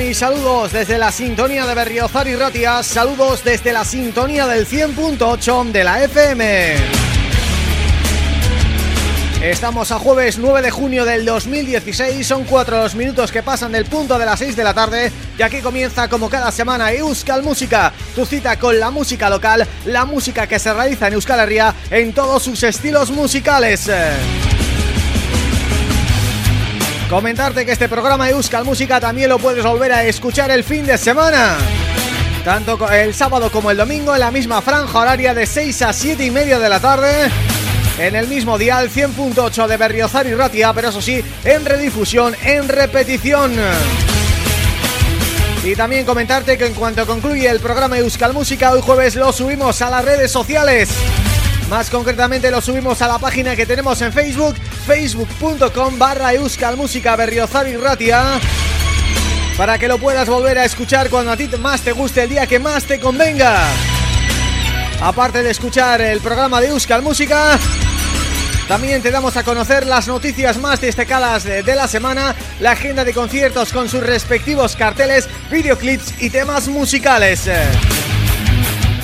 Y saludos desde la sintonía de Berriozar y Ratia, saludos desde la sintonía del 100.8 de la FM. Estamos a jueves 9 de junio del 2016, son cuatro los minutos que pasan del punto de las 6 de la tarde y aquí comienza como cada semana Euskal Música, tu cita con la música local, la música que se realiza en Euskal Herria en todos sus estilos musicales. Comentarte que este programa de Euskal Música también lo puedes volver a escuchar el fin de semana. Tanto el sábado como el domingo en la misma franja horaria de 6 a 7 y media de la tarde. En el mismo dial 100.8 de Berriozar y Ratia, pero eso sí, en redifusión, en repetición. Y también comentarte que en cuanto concluye el programa Euskal Música, hoy jueves lo subimos a las redes sociales. Más concretamente lo subimos a la página que tenemos en Facebook facebook.com barra Música Berriozar para que lo puedas volver a escuchar cuando a ti más te guste el día que más te convenga. aparte de escuchar el programa de Euskal Música también te damos a conocer las noticias más destacadas de, la semana, la agenda de conciertos con sus respectivos carteles, videoclips y temas musicales.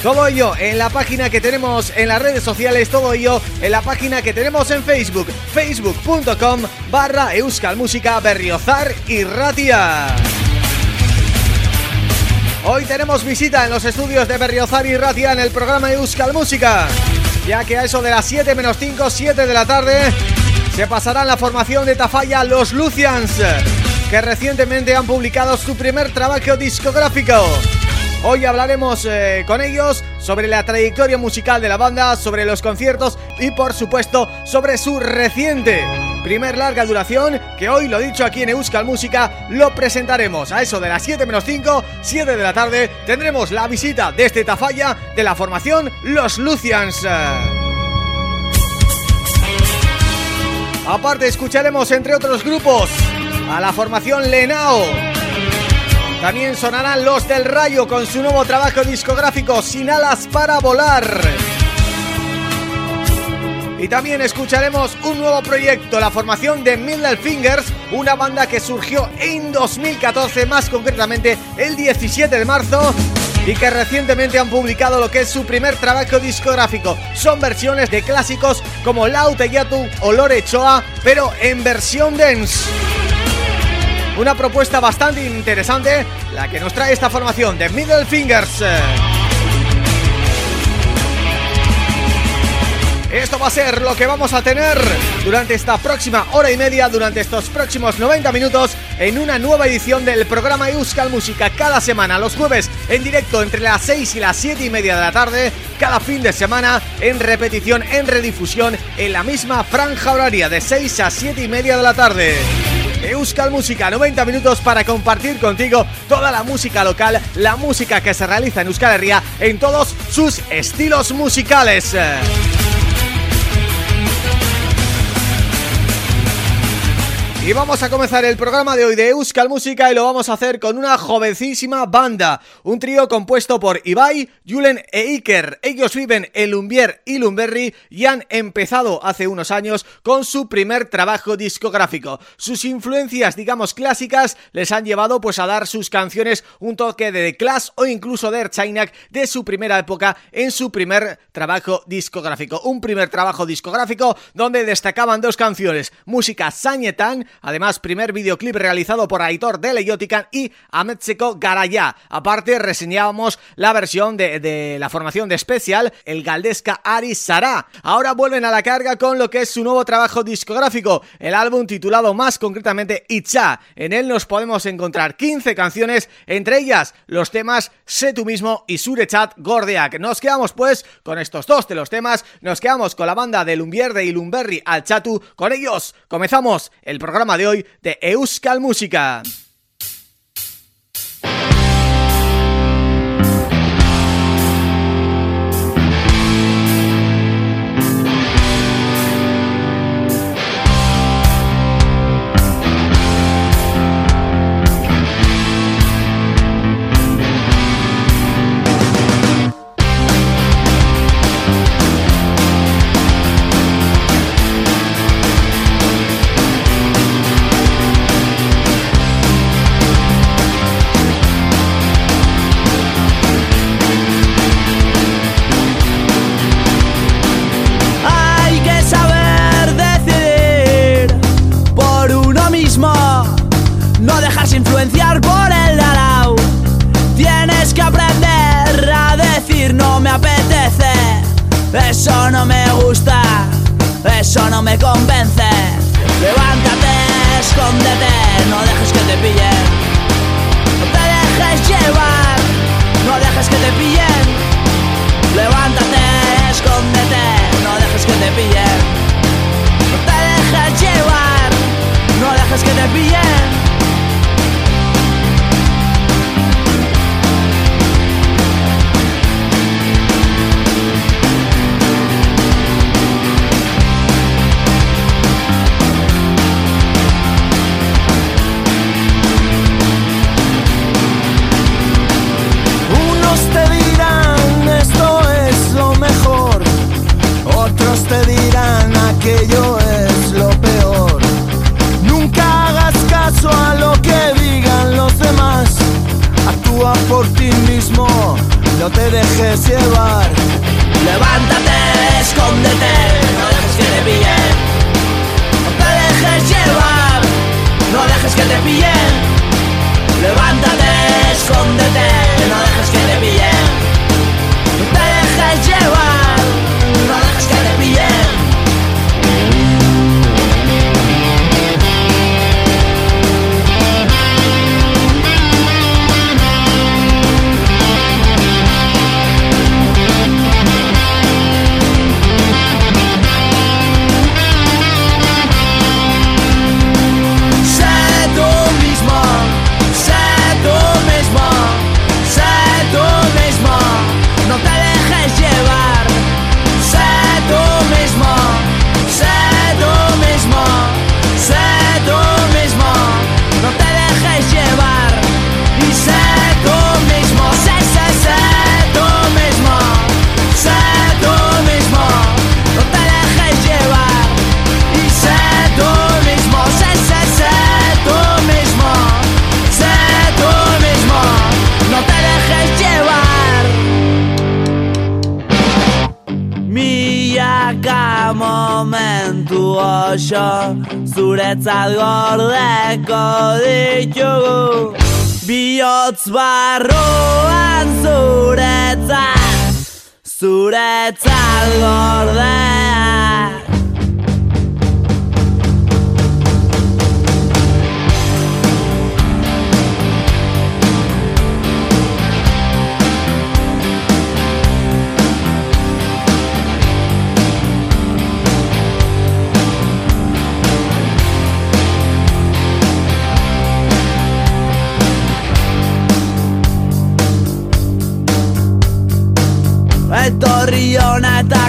Todo ello en la página que tenemos en las redes sociales, todo ello en la página que tenemos en Facebook, facebook.com barra euskalmusica berriozar y ratia. Hoy tenemos visita en los estudios de Berriozar y Ratia en el programa Euskal Música ya que a eso de las 7 menos 5, 7 de la tarde se pasará la formación de Tafalla Los Lucians, que recientemente han publicado su primer trabajo discográfico. Hoy hablaremos eh, con ellos sobre la trayectoria musical de la banda, sobre los conciertos y por supuesto sobre su reciente primer larga duración que hoy, lo dicho aquí en Euskal Música, lo presentaremos a eso de las 7 menos 5, 7 de la tarde tendremos la visita de este Tafalla de la formación Los Lucians. Aparte escucharemos entre otros grupos a la formación Lenao también sonarán Los del Rayo con su nuevo trabajo discográfico Sin alas para volar. Y también escucharemos un nuevo proyecto, la formación de Middle Fingers, una banda que surgió en 2014, más concretamente el 17 de marzo y que recientemente han publicado lo que es su primer trabajo discográfico. Son versiones de clásicos como Laute Yatu o Lore Choa, pero en versión dance. Una propuesta bastante interesante la que nos trae esta formación de Middle Fingers. Esto va a ser lo que vamos a tener durante esta próxima hora y media, durante estos próximos 90 minutos en una nueva edición del programa Euskal Música cada semana, los jueves en directo entre las 6 y las 7 y media de la tarde, cada fin de semana en repetición, en redifusión en la misma franja horaria de 6 a 7 y media de la tarde. Euskal Música, 90 minutos para compartir contigo toda la música local, la música que se realiza en Euskal Herria en todos sus estilos musicales. Y vamos a comenzar el programa de hoy de Euskal Música y lo vamos a hacer con una jovencísima banda, un trío compuesto por Ibai, Julen e Iker. Ellos viven en Lumbier y Lumberry y han empezado hace unos años con su primer trabajo discográfico. Sus influencias, digamos, clásicas les han llevado pues a dar sus canciones un toque de The Clash o incluso de Erchainak de su primera época en su primer trabajo discográfico. Un primer trabajo discográfico donde destacaban dos canciones, música Sañetan Además, primer videoclip realizado por Aitor de Leyotican y Ametzeko Garaya. Aparte, reseñábamos la versión de, la formación de especial, el Galdesca Ari Sara. Ahora vuelven a la carga con lo que es su nuevo trabajo discográfico, el álbum titulado más concretamente Itcha. En él nos podemos encontrar 15 canciones, entre ellas los temas Sé tú mismo y Surechat Gordeak. Nos quedamos pues con estos dos de los temas, nos quedamos con la banda de Lumbierde y Lumberry al Chatu. Con ellos comenzamos el programa de hoy de Euskal Música.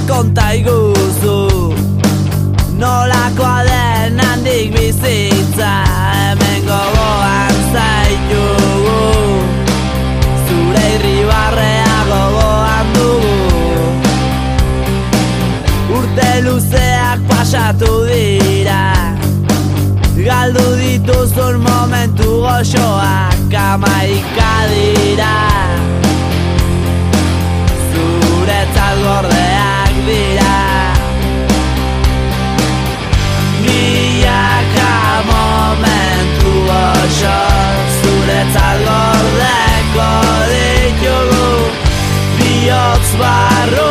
Konta iguzu. Nolakoa den handik bizitza Hemen gogoan zaitugu. Zure irribarrea gogoan dugu. Urte luzeak pasatu dira. Galdu dituzun momentu goxoak amaika dira. Zuretzat gordeak Body, you're the odds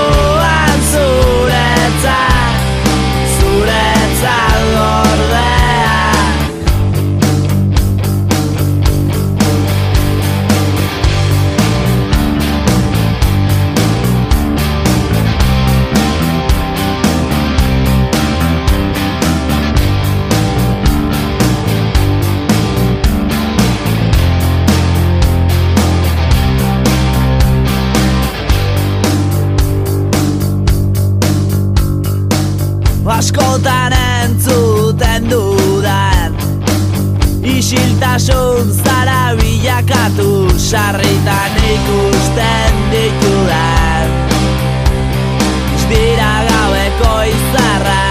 askotan entzuten dudan. Isiltasun zara bilakatu sarritan ikusten ditudan. Dira gaueko izarra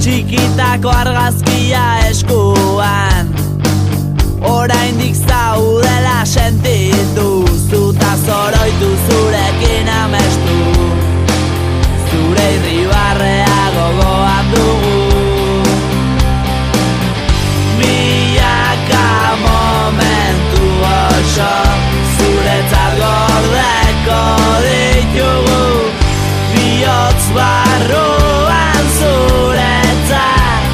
Txikitako argazkia eskuan Biotz barruan zuretzat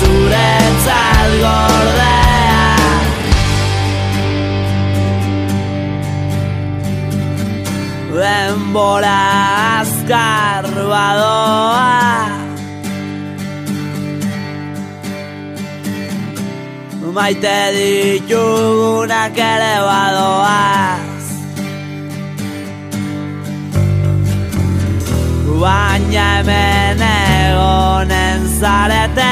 Zuretzat gordeak Denbora azkar badoa. Maite ditugunak ere badoaz Baina hemen egonen zarete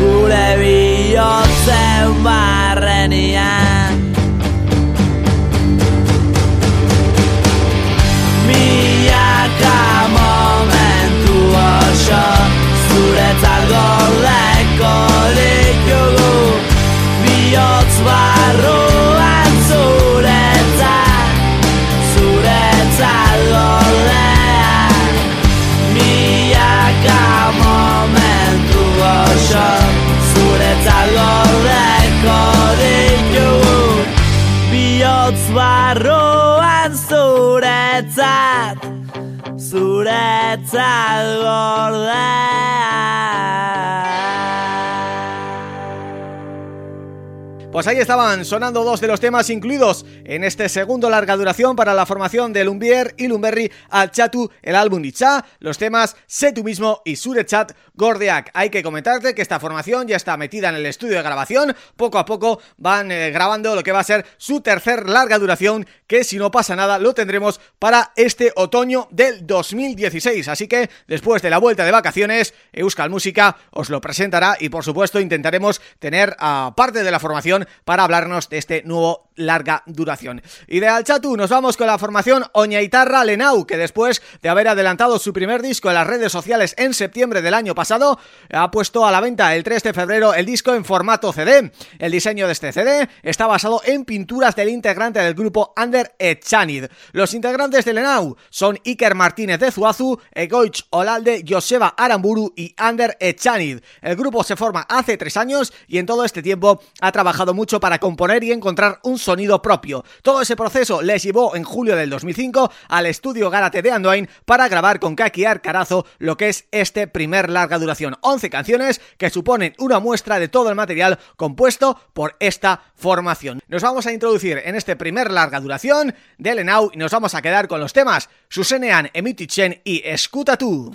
Gure bihotzen barrenian Milaka Zuretzat gordeak Pues ahí estaban sonando dos de los temas incluidos en este segundo larga duración para la formación de Lumbier y Lumberry al Chatu, el álbum Dicha, los temas Sé tú mismo y Surechat Gordeak. Hay que comentarte que esta formación ya está metida en el estudio de grabación, poco a poco van eh, grabando lo que va a ser su tercer larga duración, que si no pasa nada lo tendremos para este otoño del 2016. Así que después de la vuelta de vacaciones, Euskal Música os lo presentará y por supuesto intentaremos tener a parte de la formación para hablarnos de este nuevo larga duración. Y de Alchatu nos vamos con la formación Oñaitarra Lenau, que después de haber adelantado su primer disco en las redes sociales en septiembre del año pasado, ha puesto a la venta el 3 de febrero el disco en formato CD. El diseño de este CD está basado en pinturas del integrante del grupo Ander Echanid. Los integrantes de Lenau son Iker Martínez de Zuazu, Egoich Olalde, Joseba Aramburu y Ander Echanid. El grupo se forma hace tres años y en todo este tiempo ha trabajado mucho para componer y encontrar un sonido propio. Todo ese proceso les llevó en julio del 2005 al estudio Gárate de Andoain para grabar con Kaki Arcarazo lo que es este primer larga duración. 11 canciones que suponen una muestra de todo el material compuesto por esta formación. Nos vamos a introducir en este primer larga duración de Lenau y nos vamos a quedar con los temas Susenean, Emitichen y Escuta tú.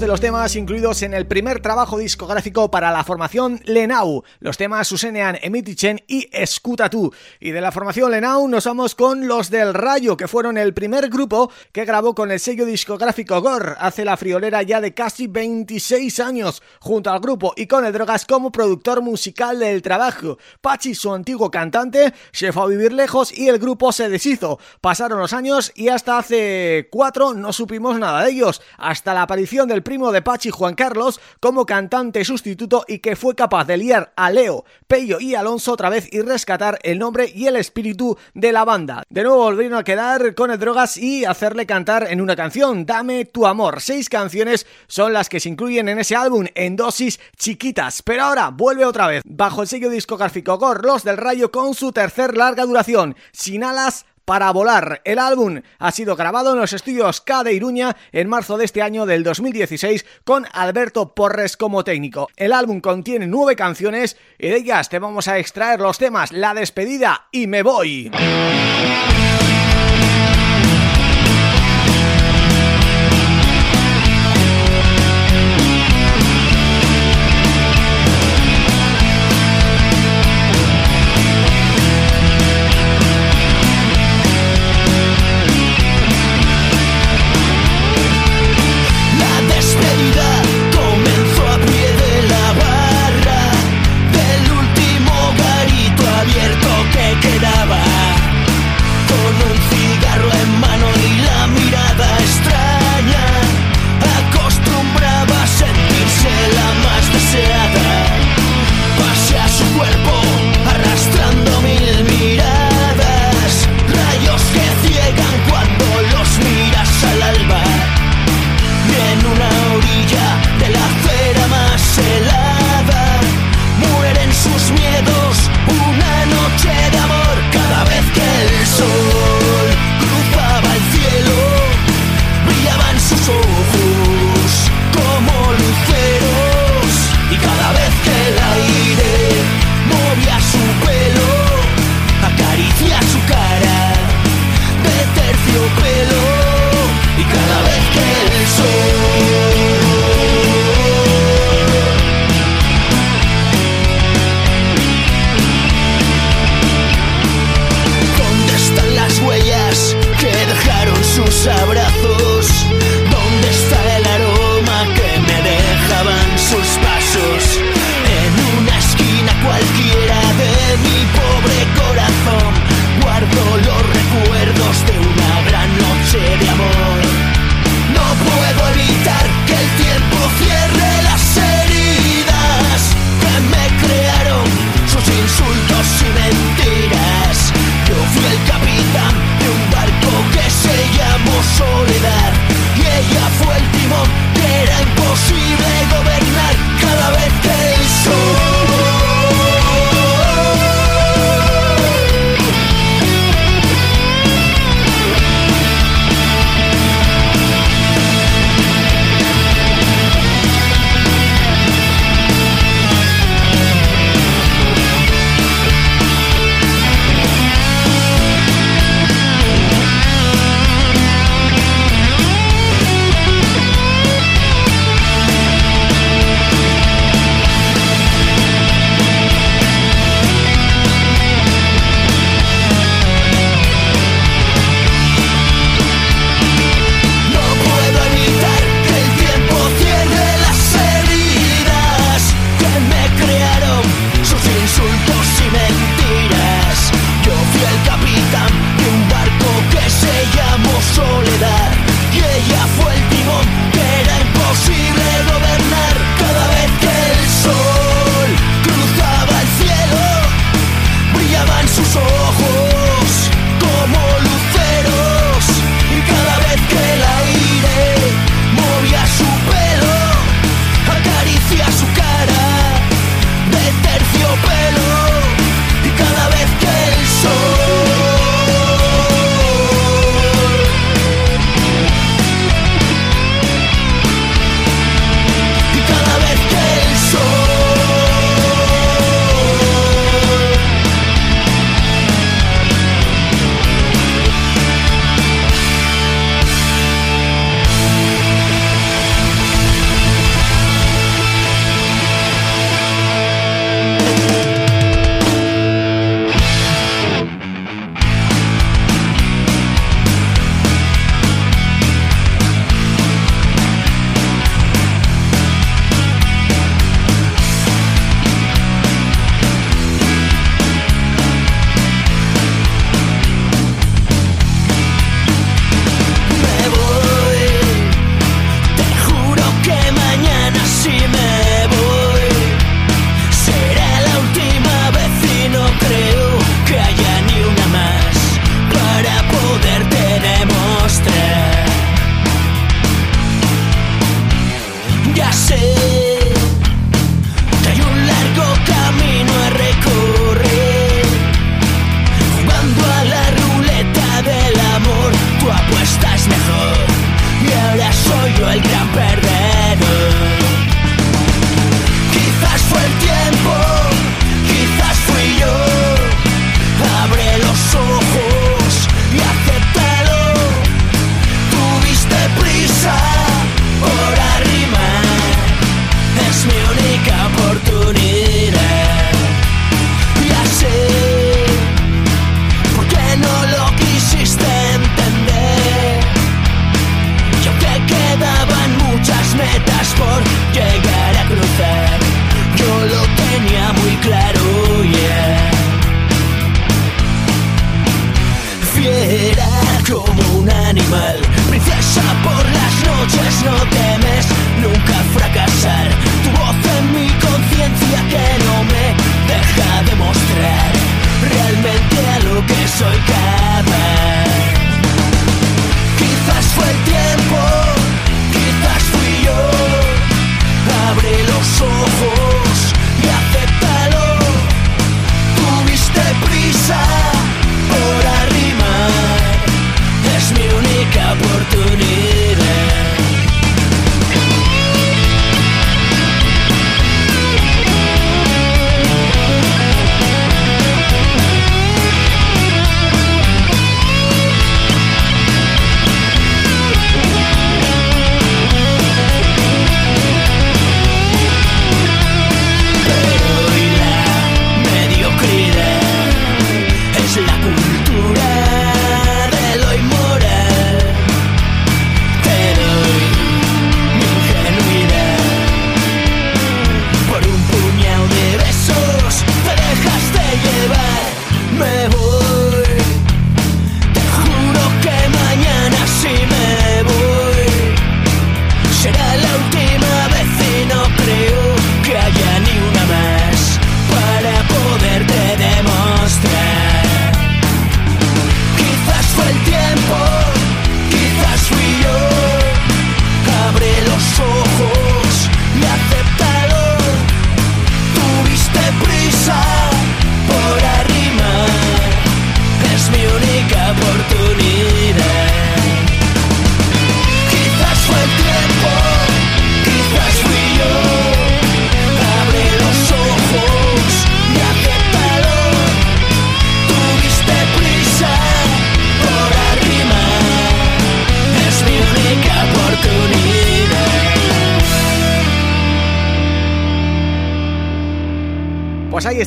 De los temas incluidos en el primer trabajo discográfico para la formación Lenau. Los temas Susenean, Emitichen y Escuta tú. Y de la formación Lenau nos vamos con los del Rayo, que fueron el primer grupo que grabó con el sello discográfico Gore hace la friolera ya de casi 26 años, junto al grupo y con el Drogas como productor musical del trabajo. Pachi, su antiguo cantante, se fue a vivir lejos y el grupo se deshizo. Pasaron los años y hasta hace cuatro no supimos nada de ellos, hasta la aparición del primo de Pachi Juan Carlos como cantante sustituto y que fue capaz de liar a Leo, Pello y Alonso otra vez y rescatar el nombre y el espíritu de la banda. De nuevo volvieron a quedar con el Drogas y hacerle cantar en una canción, Dame tu amor. Seis canciones son las que se incluyen en ese álbum en dosis chiquitas, pero ahora vuelve otra vez bajo el sello discográfico Gorlos del Rayo con su tercer larga duración, Sin alas para volar. El álbum ha sido grabado en los estudios K de Iruña en marzo de este año del 2016 con Alberto Porres como técnico. El álbum contiene nueve canciones y de ellas te vamos a extraer los temas La despedida y Me voy.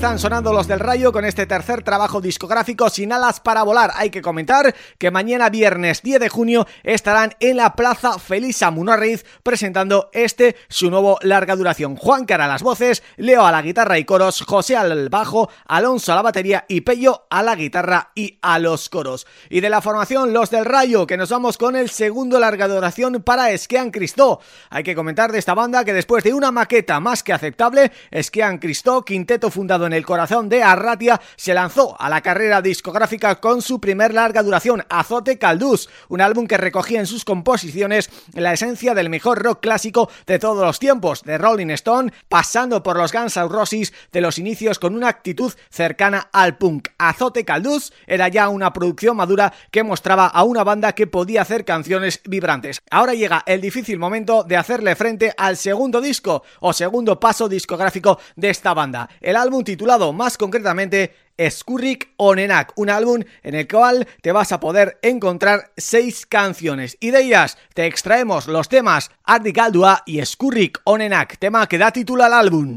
Están sonando los del Rayo con este tercer trabajo discográfico Sin alas para volar. Hay que comentar que mañana viernes 10 de junio estarán en la Plaza Felisa Munarriz presentando este su nuevo larga duración. Juan Cara a las voces, Leo a la guitarra y coros, José al bajo, Alonso a la batería y Pello a la guitarra y a los coros. Y de la formación Los del Rayo que nos vamos con el segundo larga duración para Esquean Cristó. Hay que comentar de esta banda que después de una maqueta más que aceptable, Esquean Cristó, quinteto fundado en el corazón de Arratia, se lanzó a la carrera discográfica con su primer larga duración, Azote Caldús, un álbum que recogía en sus composiciones la esencia del mejor rock clásico de todos los tiempos, de Rolling Stone, pasando por los Guns N' Roses de los inicios con una actitud cercana al punk. Azote Caldús era ya una producción madura que mostraba a una banda que podía hacer canciones vibrantes. Ahora llega el difícil momento de hacerle frente al segundo disco o segundo paso discográfico de esta banda. El álbum titulado más concretamente Skurrik Onenak, un álbum en el cual te vas a poder encontrar seis canciones y de ellas te extraemos los temas Ardi Galdua y Skurrik Onenak, tema que da título al álbum.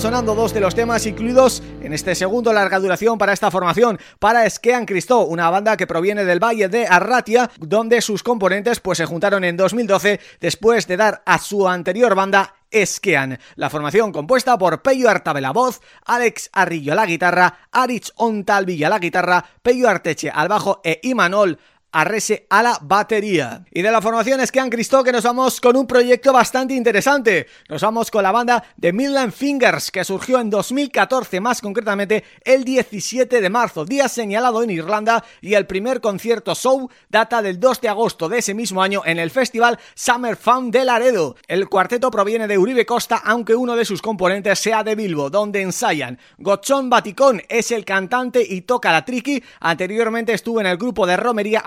Sonando dos de los temas incluidos en este segundo larga duración para esta formación, para Esquean Cristó, una banda que proviene del Valle de Arratia, donde sus componentes pues se juntaron en 2012 después de dar a su anterior banda Esquean, la formación compuesta por Peyo Artabe la voz, Alex Arrillo la guitarra, Aritz Ontalvilla la guitarra, Peyo Arteche al bajo e Imanol Arrese a la batería. Y de la formación han Cristo que nos vamos con un proyecto bastante interesante. Nos vamos con la banda de Midland Fingers que surgió en 2014, más concretamente el 17 de marzo, día señalado en Irlanda y el primer concierto show data del 2 de agosto de ese mismo año en el festival Summer Fun de Laredo. El cuarteto proviene de Uribe Costa, aunque uno de sus componentes sea de Bilbo, donde ensayan. Gochón Baticón es el cantante y toca la triqui, anteriormente estuvo en el grupo de romería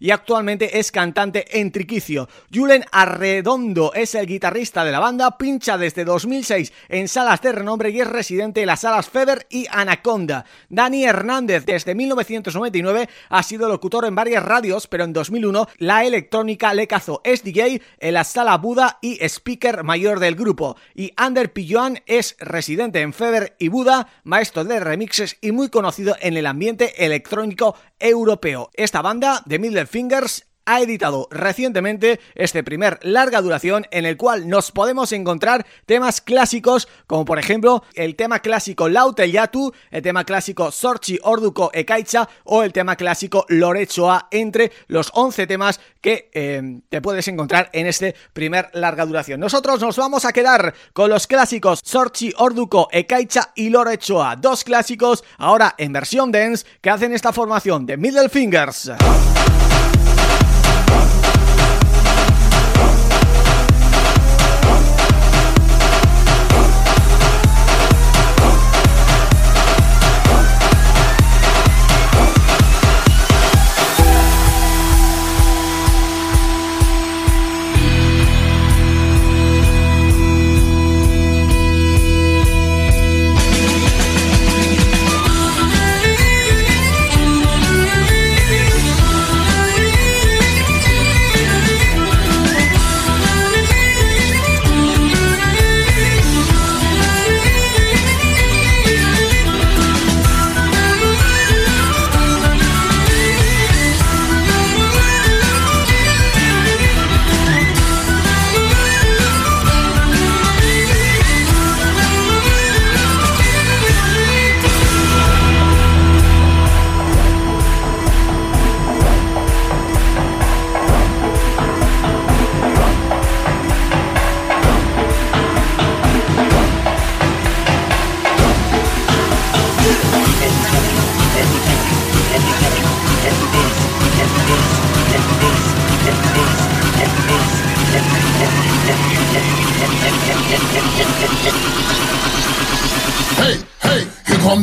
Y actualmente es cantante en Triquicio. Julen Arredondo es el guitarrista de la banda, pincha desde 2006 en salas de renombre y es residente en las salas Feber y Anaconda. Dani Hernández desde 1999 ha sido locutor en varias radios, pero en 2001 la electrónica le cazó. Es DJ en la sala Buda y speaker mayor del grupo. Y Ander Pilloan es residente en Feber y Buda, maestro de remixes y muy conocido en el ambiente electrónico europeo. Esta banda, de Middle Fingers, ha editado recientemente este primer larga duración en el cual nos podemos encontrar temas clásicos como por ejemplo el tema clásico Laute Yatu, el tema clásico Sorchi Orduko Ekaicha o el tema clásico Lorechoa entre los 11 temas que eh, te puedes encontrar en este primer larga duración. Nosotros nos vamos a quedar con los clásicos Sorchi Orduko Ekaicha y Lorechoa, dos clásicos ahora en versión dance que hacen esta formación de Middle Fingers.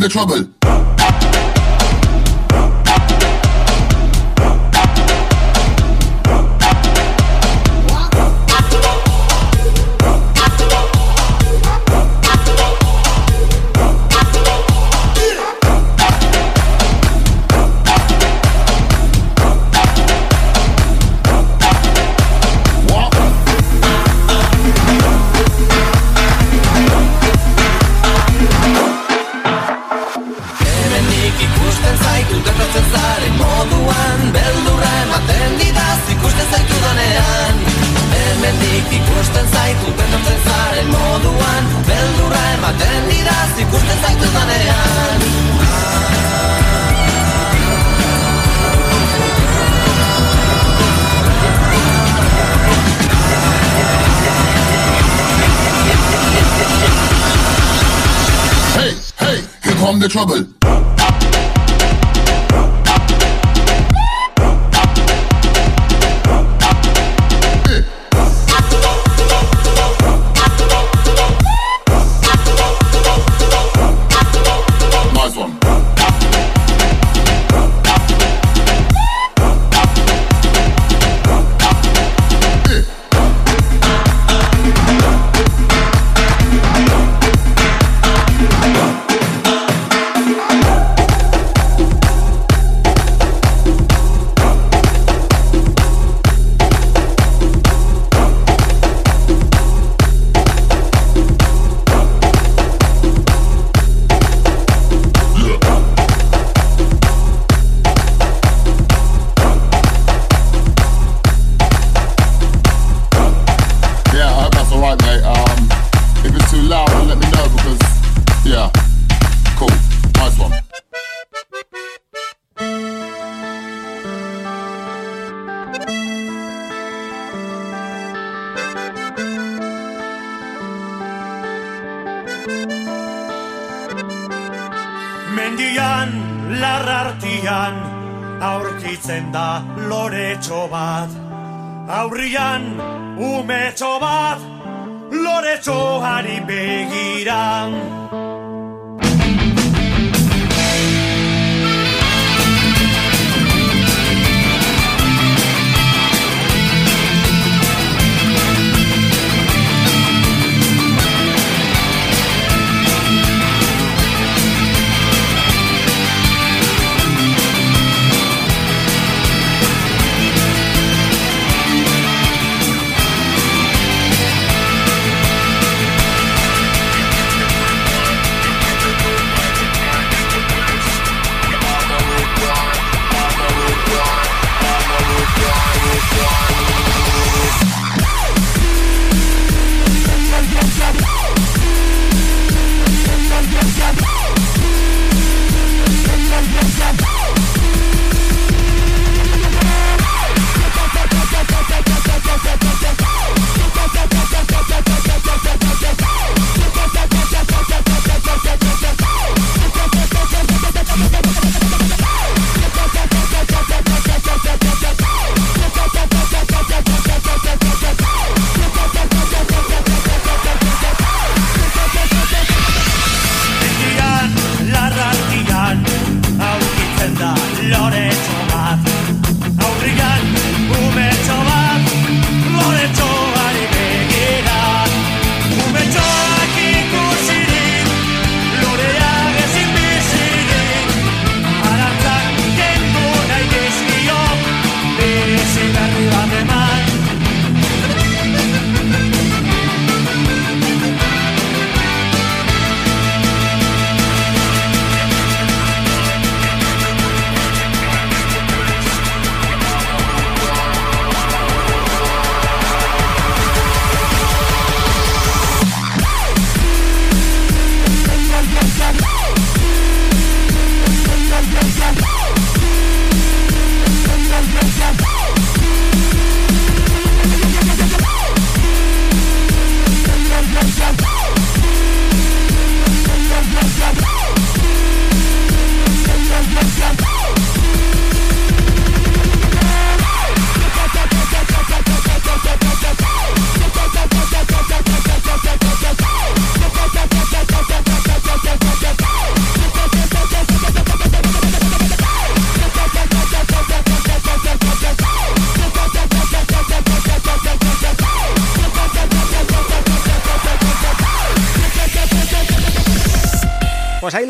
trouble. Sigur Hey, hey, here come the trouble.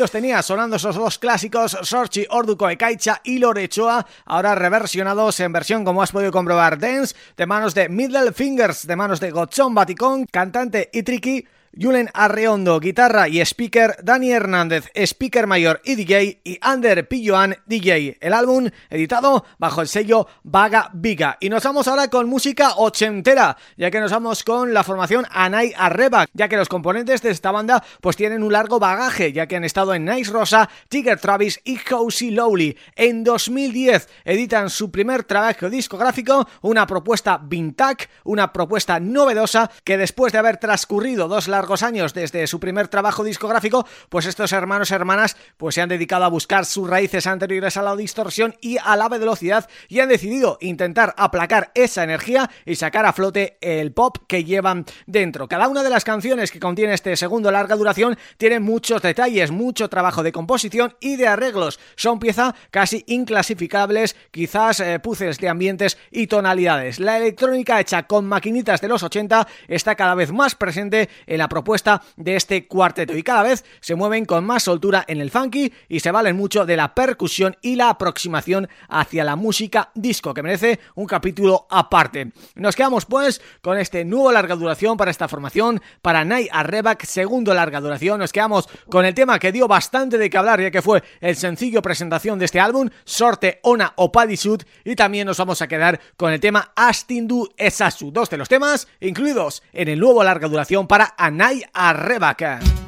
Los tenía sonando esos dos clásicos, Sorchi, Orduko, Ekaicha y Lorechoa, ahora reversionados en versión, como has podido comprobar, Dance, de manos de Middle Fingers, de manos de Gochon Baticón, cantante y tricky, Julen Arreondo, guitarra y speaker, Dani Hernández, speaker mayor y DJ, y Ander Pilloan, DJ. El álbum editado bajo el sello Vaga Viga. Y nos vamos ahora con música ochentera, ya que nos vamos con la formación Anay Arreba, ya que los componentes de esta banda pues tienen un largo bagaje, ya que han estado en Nice Rosa, Tiger Travis y Cozy Lowly. En 2010 editan su primer trabajo discográfico, una propuesta vintage, una propuesta novedosa, que después de haber transcurrido dos largos años desde su primer trabajo discográfico, pues estos hermanos y hermanas pues se han dedicado a buscar sus raíces anteriores a la distorsión y a la velocidad y han decidido intentar aplacar esa energía y sacar a flote el pop que llevan dentro. Cada una de las canciones que contiene este segundo larga duración tiene muchos detalles, mucho trabajo de composición y de arreglos. Son piezas casi inclasificables, quizás eh, puces de ambientes y tonalidades. La electrónica hecha con maquinitas de los 80 está cada vez más presente en la propuesta de este cuarteto. Y cada vez se mueven con más soltura en el funky y se valen mucho de la percusión y la aproximación hacia la música disco que merece un capítulo aparte. Nos quedamos pues con este nuevo larga duración para esta formación, para Night Arrebak, segundo larga duración, nos quedamos con el tema que dio bastante de que hablar ya que fue el sencillo presentación de este álbum, Sorte Ona Opadisud y también nos vamos a quedar con el tema Astindu Esasu, dos de los temas incluidos en el nuevo larga duración para Anay Nay Arrebaca.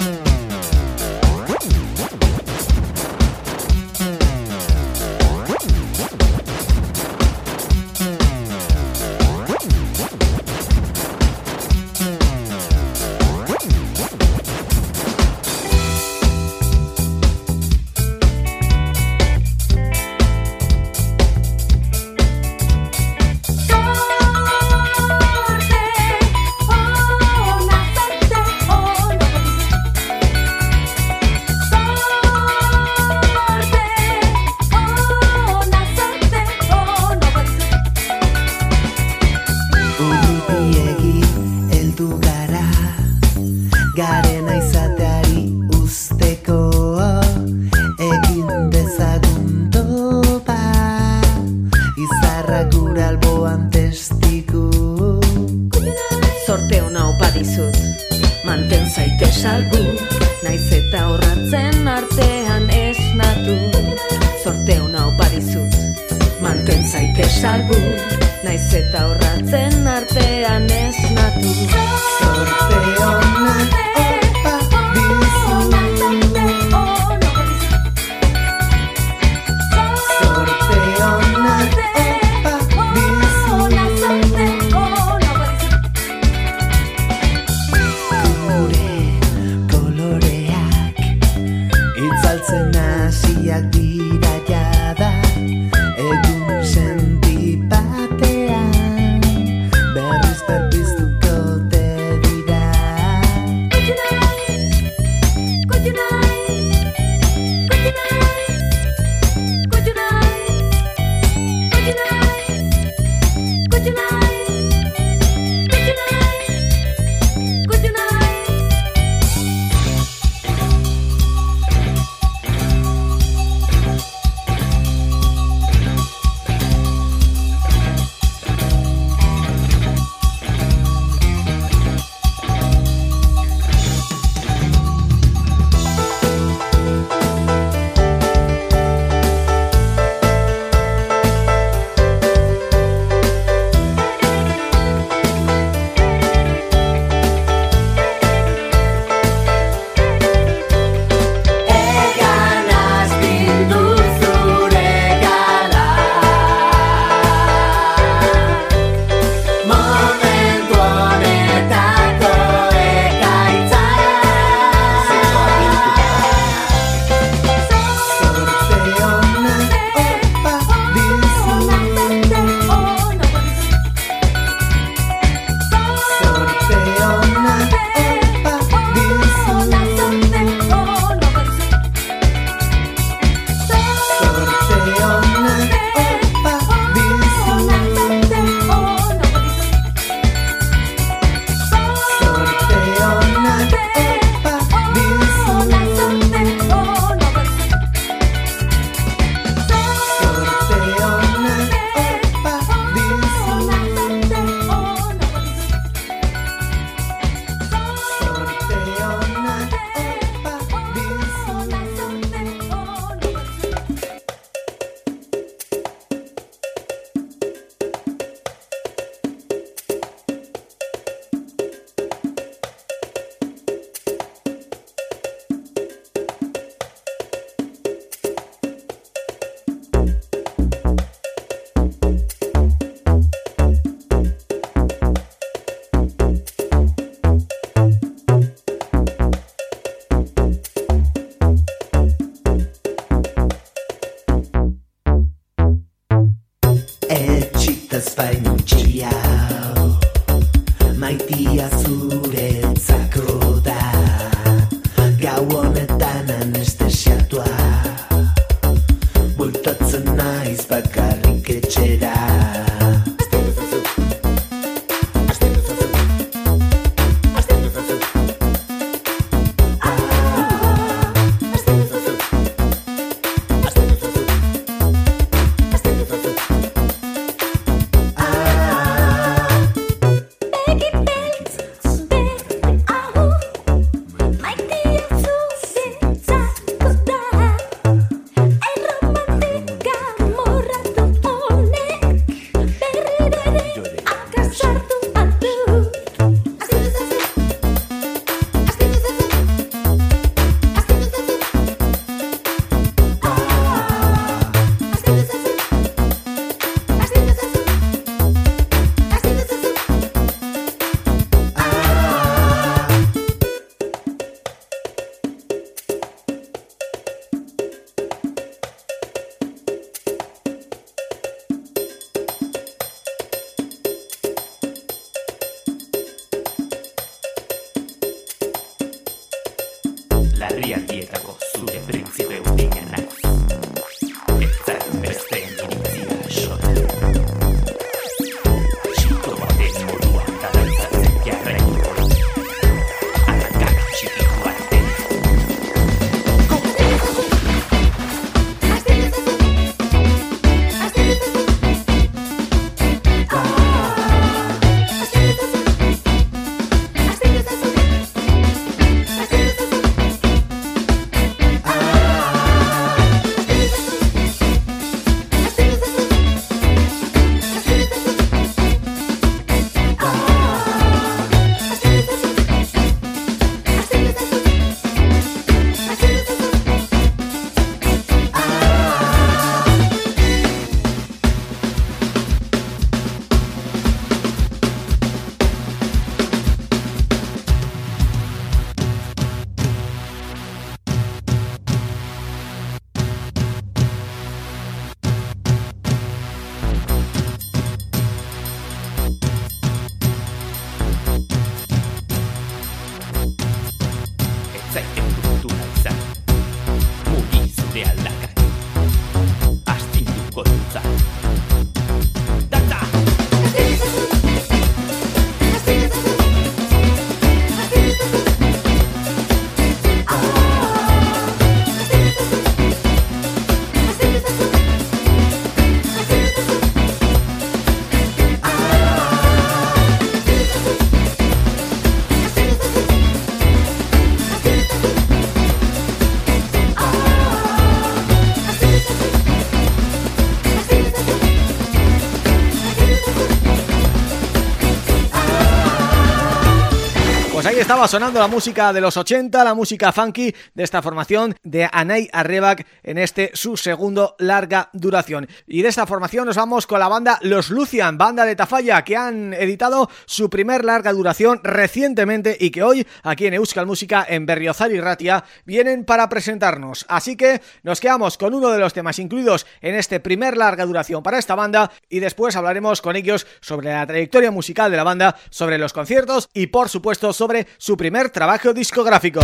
Sonando la música de los 80, la música funky de esta formación de Anay Arrebak en este su segundo larga duración. Y de esta formación nos vamos con la banda Los Lucian, banda de Tafalla, que han editado su primer larga duración recientemente y que hoy aquí en Euskal Música en Berriozar y Ratia vienen para presentarnos. Así que nos quedamos con uno de los temas incluidos en este primer larga duración para esta banda y después hablaremos con ellos sobre la trayectoria musical de la banda, sobre los conciertos y por supuesto sobre su primer trabajo discográfico.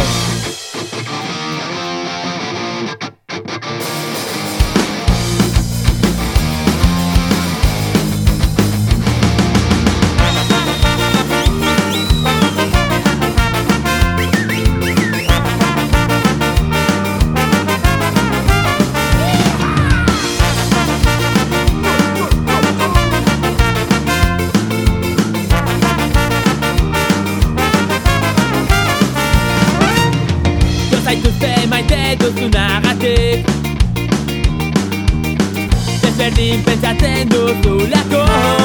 Pentsatzen duzulako Baina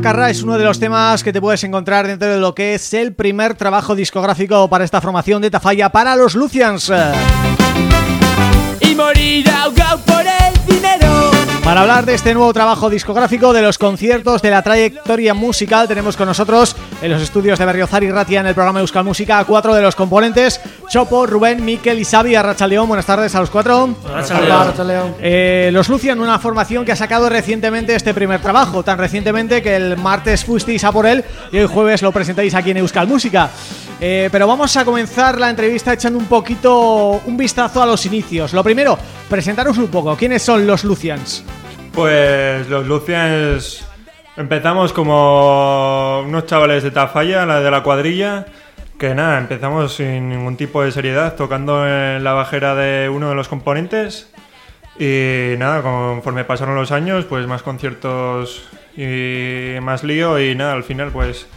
Zacarra es uno de los temas que te puedes encontrar dentro de lo que es el primer trabajo discográfico para esta formación de Tafalla para los Lucians. y morir ahogado por el dinero. Para hablar de este nuevo trabajo discográfico, de los conciertos, de la trayectoria musical, tenemos con nosotros en los estudios de Berriozar y Ratia en el programa Euskal Música a cuatro de los componentes, Chopo, Rubén, Miquel y Xavi, Arracha León. Buenas tardes a los cuatro. Eh, los Lucian, una formación que ha sacado recientemente este primer trabajo, tan recientemente que el martes fuisteis a por él y hoy jueves lo presentáis aquí en Euskal Música. Eh, pero vamos a comenzar la entrevista echando un poquito un vistazo a los inicios. Lo primero, presentaros un poco, ¿quiénes son los Lucians? Pues los Lucians empezamos como unos chavales de Tafalla, la de la cuadrilla, que nada, empezamos sin ningún tipo de seriedad, tocando en la bajera de uno de los componentes. Y nada, conforme pasaron los años, pues más conciertos y más lío y nada, al final pues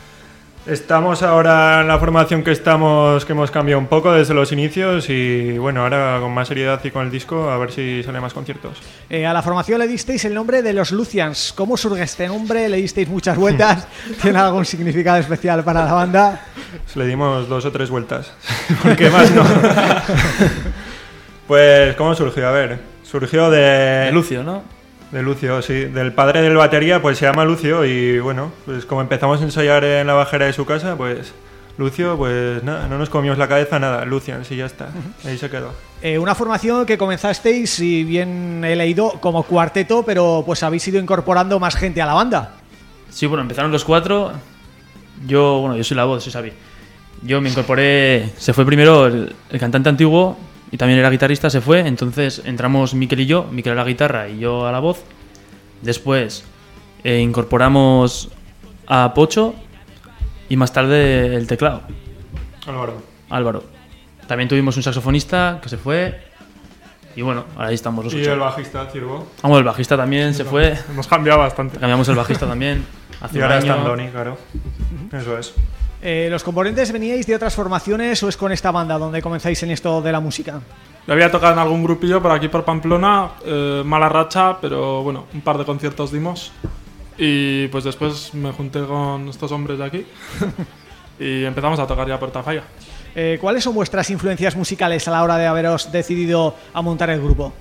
estamos ahora en la formación que estamos, que hemos cambiado un poco desde los inicios y bueno, ahora con más seriedad y con el disco a ver si sale más conciertos. Eh, a la formación le disteis el nombre de los Lucians. ¿Cómo surge este nombre? ¿Le disteis muchas vueltas? ¿Tiene algún significado especial para la banda? Le dimos dos o tres vueltas, porque más no. pues, ¿cómo surgió? A ver, surgió de... De Lucio, ¿no? De Lucio, sí. Del padre del batería, pues se llama Lucio y bueno, pues como empezamos a ensayar en la bajera de su casa, pues Lucio, pues nada, no nos comimos la cabeza nada, Lucian, sí, ya está. Ahí se quedó. Eh, una formación que comenzasteis, si bien he leído, como cuarteto, pero pues habéis ido incorporando más gente a la banda. Sí, bueno, empezaron los cuatro. Yo, bueno, yo soy la voz, soy Xavi. Yo me incorporé, se fue primero el, el cantante antiguo y también era guitarrista, se fue. Entonces entramos Miquel y yo, Miquel a la guitarra y yo a la voz. Después eh, incorporamos a Pocho y más tarde el teclado, Álvaro. Álvaro. También tuvimos un saxofonista que se fue. Y bueno, ahí estamos los Y ocho. el bajista, Cirgo. Vamos, el bajista también se fue. Hemos cambiado bastante. Cambiamos el bajista también. Hace Y ahora está Andoni, claro. Eso es. Eh, ¿Los componentes veníais de otras formaciones o es con esta banda donde comenzáis en esto de la música? Yo había tocado en algún grupillo por aquí por Pamplona, eh, mala racha, pero bueno, un par de conciertos dimos. Y pues después me junté con estos hombres de aquí y empezamos a tocar ya por Tafalla. Eh, ¿Cuáles son vuestras influencias musicales a la hora de haberos decidido a montar el grupo?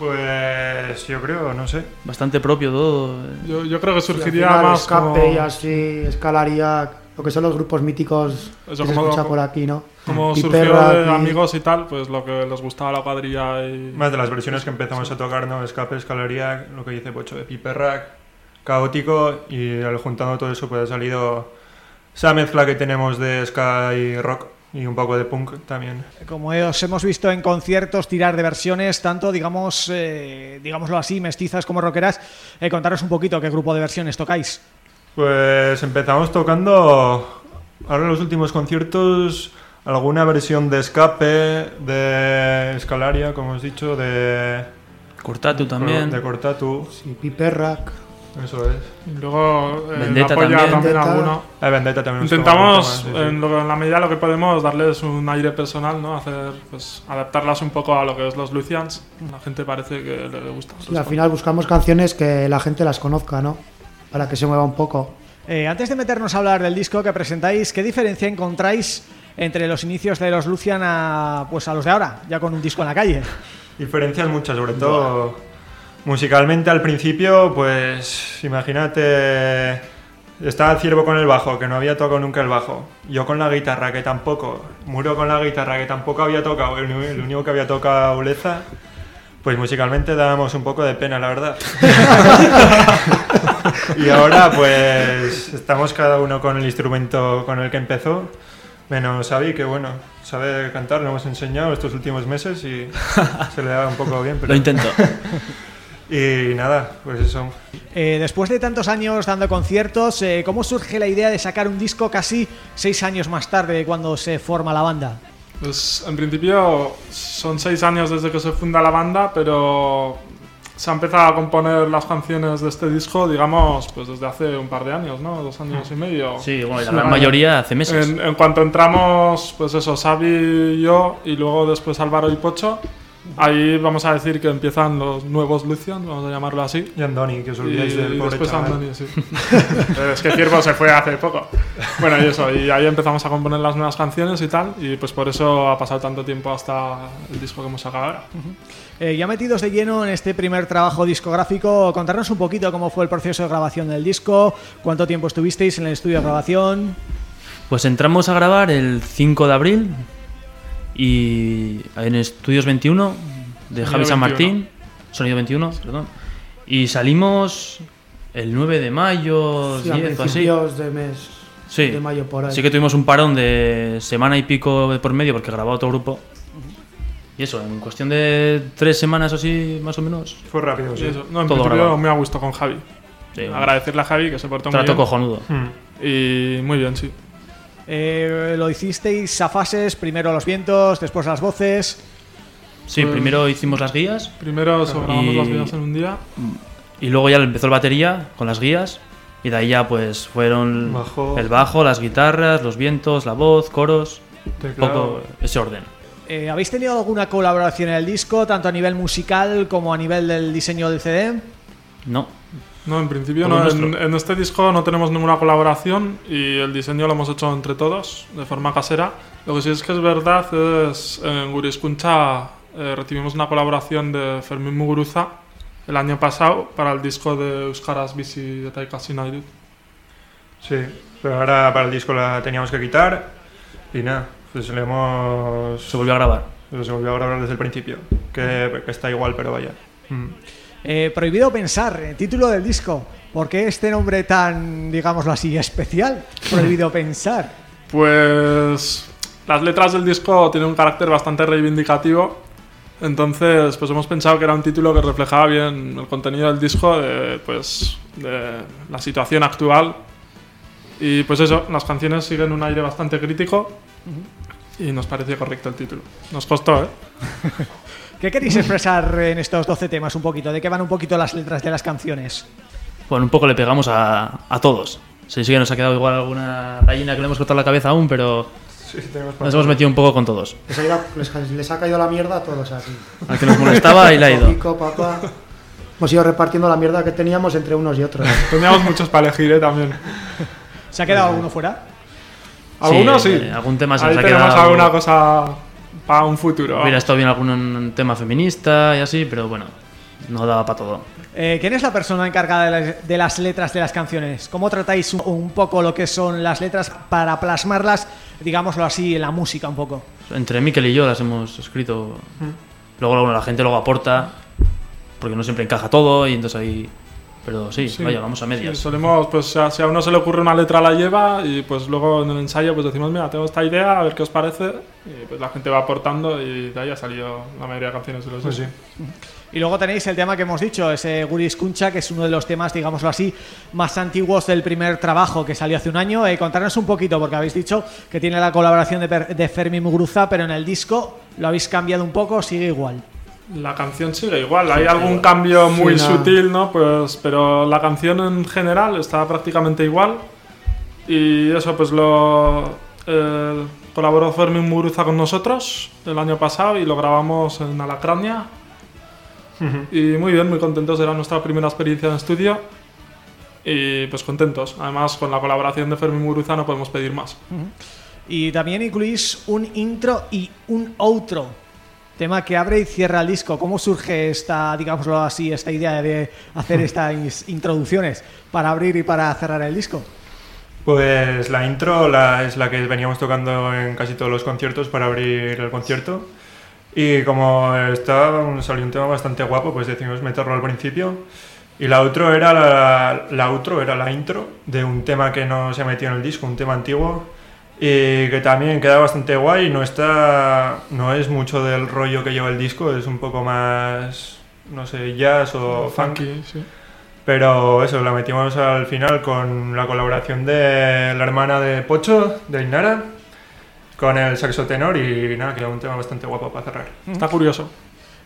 Pues yo creo, no sé. Bastante propio todo. Yo, yo creo que surgiría más Escape como, y así, Escalaria, lo que son los grupos míticos Eso, que se como- escucha por aquí, ¿no? como Piperra, surgió de aquí. amigos y tal, pues lo que les gustaba la cuadrilla y... Más de las versiones que empezamos a tocar, ¿no? Escape, escalería, lo que dice Pocho de Piperrack, caótico y al juntando todo eso pues ha salido esa mezcla que tenemos de ska y rock. y un poco de punk también. Como os hemos visto en conciertos tirar de versiones, tanto, digamos, eh, digámoslo así, mestizas como rockeras, eh, contaros un poquito qué grupo de versiones tocáis. Pues empezamos tocando, ahora en los últimos conciertos, alguna versión de Escape, de Escalaria, como os dicho, de... Cortatu también. De Cortatu, Sí, Piperrack. eso es. Y luego eh, Vendetta apoya también. también Vendetta. alguno. Vendetta también. Intentamos, más, sí, sí. en, lo- en la medida de lo que podemos, darles un aire personal, ¿no? Hacer, pues, adaptarlas un poco a lo que es los Lucians. La gente parece que le gusta. Y al final buscamos canciones que la gente las conozca, ¿no? Para que se mueva un poco. Eh, antes de meternos a hablar del disco que presentáis, ¿qué diferencia encontráis entre los inicios de los Lucian a, pues a los de ahora, ya con un disco en la calle? Diferencias muchas, sobre todo musicalmente al principio, pues imagínate, estaba Ciervo con el bajo, que no había tocado nunca el bajo, yo con la guitarra, que tampoco, Muro con la guitarra, que tampoco había tocado, el, único que había tocado Uleza, pues musicalmente dábamos un poco de pena, la verdad. y ahora pues estamos cada uno con el instrumento con el que empezó, menos Xavi, que bueno, sabe cantar, lo hemos enseñado estos últimos meses y se le da un poco bien. Pero... Lo intento. Y nada, pues eso. Eh, después de tantos años dando conciertos, eh, ¿cómo surge la idea de sacar un disco casi seis años más tarde cuando se forma la banda? Pues en principio son seis años desde que se funda la banda, pero se ha empezado a componer las canciones de este disco, digamos, pues desde hace un par de años, ¿no? Dos años y medio. Sí, bueno, la gran mayoría hace meses. En, en cuanto entramos, pues eso, Xavi y yo, y luego después Álvaro y Pocho, ahí vamos a decir que empiezan los nuevos Lucian, vamos a llamarlo así. Y Andoni, que os Y, olvidáis del y pobre después chaval. Andoni, sí. Pero es que Ciervo se fue hace poco. Bueno, y eso, y ahí empezamos a componer las nuevas canciones y tal, y pues por eso ha pasado tanto tiempo hasta el disco que hemos sacado ahora. Eh, ya metidos de lleno en este primer trabajo discográfico, contarnos un poquito cómo fue el proceso de grabación del disco, cuánto tiempo estuvisteis en el estudio de grabación. Pues entramos a grabar el 5 de abril y en Estudios 21 de Javi San 21. Martín, Sonido 21, perdón. Y salimos el 9 de mayo, Sí, a 10 o así. de mes Sí. de mayo por ahí. Sí que tuvimos un parón de semana y pico por medio porque grababa otro grupo. Y eso, en cuestión de tres semanas o así, más o menos. Fue rápido, sí. eso, no, en Todo principio grabado. muy a gusto con Javi. Sí, Agradecerle a Javi que se portó muy trato bien. cojonudo. Mm. Y muy bien, sí. Eh, lo hicisteis a fases, primero los vientos, después las voces. Sí, Pues- primero hicimos las guías Primero grabamos las videos en un día. y luego ya empezó el batería con las guías. Y de ahí ya pues fueron Bajo. el bajo, las guitarras, los vientos, la voz, coros, un poco ese orden. Eh, ¿Habéis tenido alguna colaboración en el disco, tanto a nivel musical como a nivel del diseño del CD? No, No, en principio no. En, este disco no tenemos ninguna colaboración y el diseño lo hemos hecho entre todos, de forma casera. Lo que sí es que es verdad es en Guriscuncha eh, recibimos una colaboración de Fermín Muguruza el año pasado para el disco de Euskaraz Bici de Taikasi Nairu. Sí, pero ahora para el disco la teníamos que quitar y nada, pues le hemos... se volvió a grabar. se volvió a grabar desde el principio, que, que está igual, pero vaya. Mm. Eh, Prohibido pensar, eh, título del disco. ¿Por qué este nombre tan, digámoslo así, especial? Prohibido pensar. Pues las letras del disco tienen un carácter bastante reivindicativo. Entonces, pues hemos pensado que era un título que reflejaba bien el contenido del disco, de, pues, de la situación actual. Y pues eso, las canciones siguen un aire bastante crítico y nos parecía correcto el título. Nos costó, ¿eh? ¿Qué queréis expresar en estos 12 temas un poquito? ¿De qué van un poquito las letras de las canciones? Bueno, un poco le pegamos a, a todos. Sí, sí que nos ha quedado igual alguna gallina que le hemos cortado la cabeza aún, pero Sí, nos hemos metido un poco con todos. Les ha, ido- les- les ha caído la mierda a todos aquí. Al que nos molestaba y le ha ido. Pico, papá. Hemos ido repartiendo la mierda que teníamos entre unos y otros. Teníamos muchos para elegir, ¿eh? También. ¿Se ha quedado alguno fuera? Algunos sí. eh, algún tema se Ahí nos ha quedado. alguna cosa para un futuro. Hubiera estado bien algún tema feminista y así, pero bueno, no daba para todo. Eh, ¿Quién es la persona encargada de las, de las letras de las canciones? ¿Cómo tratáis un, un poco lo que son las letras para plasmarlas, digámoslo así, en la música un poco? Entre Miquel y yo las hemos escrito. Luego bueno, la gente luego aporta, porque no siempre encaja todo y entonces ahí Pero sí, Sí, vaya, vamos a medias. sí, solemos, pues si a, si a uno se le ocurre una letra la lleva y pues luego en el ensayo pues decimos, mira, tengo esta idea, a ver qué os parece. Y pues la gente va aportando y de ahí ha salido la mayoría de canciones de los Pues sí. Y luego tenéis el tema que hemos dicho, ese Guris Kuncha, que es uno de los temas, digámoslo así, más antiguos del primer trabajo que salió hace un año. Eh, contarnos un poquito, porque habéis dicho que tiene la colaboración de, de Fermi Muguruza, pero en el disco lo habéis cambiado un poco, sigue igual. La canción sigue igual, hay algún cambio muy Sí, no. sutil, ¿no? Pues, pero la canción en general está prácticamente igual. Y eso, pues lo eh, colaboró Fermín Muguruza con nosotros el año pasado y lo grabamos en Alacrania. Y muy bien, muy contentos, era nuestra primera experiencia en estudio. Y pues contentos. Además, con la colaboración de Fermín Muguruza no podemos pedir más. Y también incluís un intro y un outro, tema que abre y cierra el disco. ¿Cómo surge esta, digámoslo así, esta idea de hacer estas introducciones para abrir y para cerrar el disco? Pues la intro la, es la que veníamos tocando en casi todos los conciertos para abrir el concierto. Y como está, salió un tema bastante guapo, pues decidimos meterlo al principio. Y la outro era la, la outro era la intro de un tema que no se metió en el disco, un tema antiguo y que también queda bastante guay. No está, no es mucho del rollo que lleva el disco, es un poco más, no sé, jazz o funk. Funky, sí. Pero eso, la metimos al final con la colaboración de la hermana de Pocho, de Inara, con el saxo tenor y nada, queda un tema bastante guapo para cerrar. Está curioso.